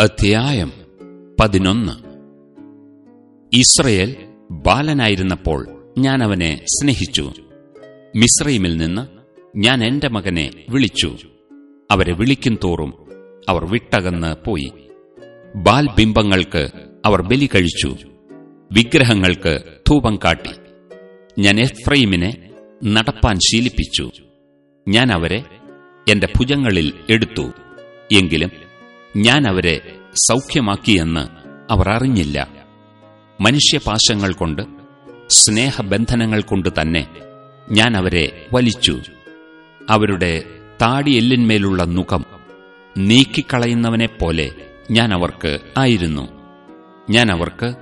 അധ്യായം പതിനൊന്ന്. ഇസ്രയേൽ ബാലനായിരുന്നപ്പോൾ ഞാൻ അവനെ സ്നേഹിച്ചു. മിശ്രയിമിൽ നിന്ന് ഞാൻ എന്റെ മകനെ വിളിച്ചു. അവരെ വിളിക്കും തോറും അവർ വിട്ടകന്ന് പോയി. ബാൽബിംബങ്ങൾക്ക് അവർ ബലി കഴിച്ചു. വിഗ്രഹങ്ങൾക്ക് ധൂപം കാട്ടി. ഞാൻ എഫ്രൈമിനെ നടപ്പാൻ ശീലിപ്പിച്ചു. ഞാൻ അവരെ എന്റെ ഭുജങ്ങളിൽ എടുത്തു. എങ്കിലും ഞാൻ അവരെ സൗഖ്യമാക്കിയെന്ന് അവർ അറിഞ്ഞില്ല. മനുഷ്യപാശങ്ങൾ കൊണ്ട് സ്നേഹബന്ധനങ്ങൾ കൊണ്ട് തന്നെ ഞാൻ അവരെ വലിച്ചു. അവരുടെ താടിയെല്ലിന്മേലുള്ള നുഖം നീക്കിക്കളയുന്നവനെപ്പോലെ ഞാൻ അവർക്ക് ആയിരുന്നു. ഞാൻ അവർക്ക്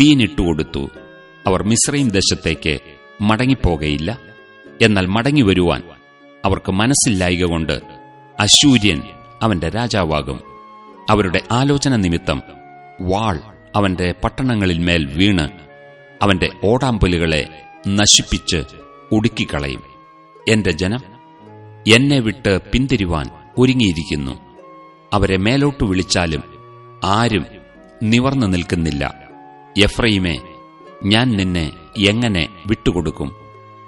തീനിട്ടുകൊടുത്തു അവർ മിശ്രയും ദേശത്തേക്ക് മടങ്ങിപ്പോകയില്ല. എന്നാൽ മടങ്ങി വരുവാൻ അവർക്ക് മനസ്സില്ലായിക കൊണ്ട് അശൂര്യൻ അവന്റെ രാജാവാകും. അവരുടെ ആലോചന നിമിത്തം വാൾ അവന്റെ പട്ടണങ്ങളിൽ മേൽ വീണ് അവന്റെ ഓടാമ്പലുകളെ നശിപ്പിച്ച് ഉടുക്കിക്കളയും. എന്റെ ജനം എന്നെ വിട്ട് പിന്തിരിവാൻ ഒരുങ്ങിയിരിക്കുന്നു. അവരെ മേലോട്ട് വിളിച്ചാലും ആരും നിവർന്നു നിൽക്കുന്നില്ല. എഫ്രൈമെ ഞാൻ നിന്നെ എങ്ങനെ വിട്ടുകൊടുക്കും?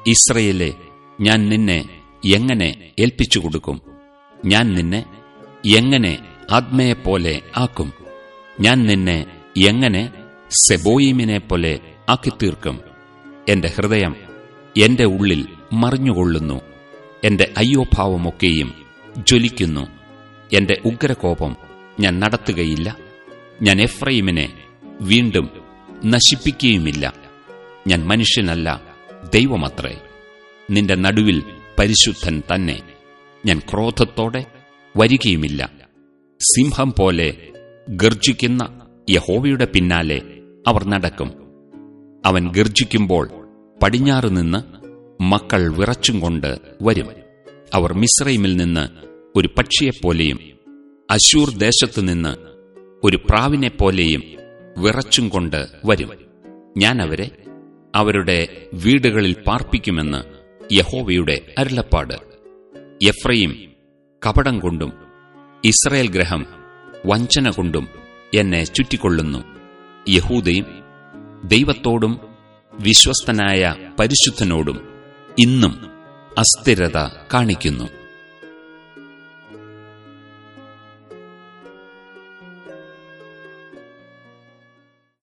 ഇസ്രയേലെ ഞാൻ നിന്നെ എങ്ങനെ ഏൽപ്പിച്ചു കൊടുക്കും ഞാൻ നിന്നെ എങ്ങനെ ആത്മയെപ്പോലെ ആക്കും. ഞാൻ നിന്നെ എങ്ങനെ സെബോയിമിനെ പോലെ ആക്കിത്തീർക്കും? എന്റെ ഹൃദയം എന്റെ ഉള്ളിൽ മറിഞ്ഞുകൊള്ളുന്നു. എന്റെ അയ്യോഭാവമൊക്കെയും ജ്വലിക്കുന്നു. എന്റെ ഉഗ്രകോപം ഞാൻ നടത്തുകയില്ല. ഞാൻ എഫ്രൈമിനെ വീണ്ടും നശിപ്പിക്കുകയുമില്ല. ഞാൻ മനുഷ്യനല്ല ദൈവമത്രേ. നിന്റെ നടുവിൽ പരിശുദ്ധൻ തന്നെ. ഞാൻ ക്രോധത്തോടെ വരികയുമില്ല. സിംഹം പോലെ ഗർജിക്കുന്ന യഹോവയുടെ പിന്നാലെ അവർ നടക്കും. അവൻ ഗർജിക്കുമ്പോൾ പടിഞ്ഞാറ് നിന്ന് മക്കൾ വിറച്ചും കൊണ്ട് വരും. അവർ മിശ്രൈമിൽ നിന്ന് ഒരു പക്ഷിയെപ്പോലെയും അശൂർ ദേശത്തു നിന്ന് ഒരു പ്രാവിനെപ്പോലെയും വിറച്ചും കൊണ്ട് വരും. ഞാൻ അവരെ അവരുടെ വീടുകളിൽ പാർപ്പിക്കുമെന്ന് യഹോവയുടെ അരുളപ്പാട്. എഫ്രയും കപടം കൊണ്ടും ഇസ്രയേൽ ഗ്രഹം വഞ്ചന കൊണ്ടും എന്നെ ചുറ്റിക്കൊള്ളുന്നു. യഹൂദയും ദൈവത്തോടും വിശ്വസ്തനായ പരിശുദ്ധനോടും ഇന്നും അസ്ഥിരത കാണിക്കുന്നു.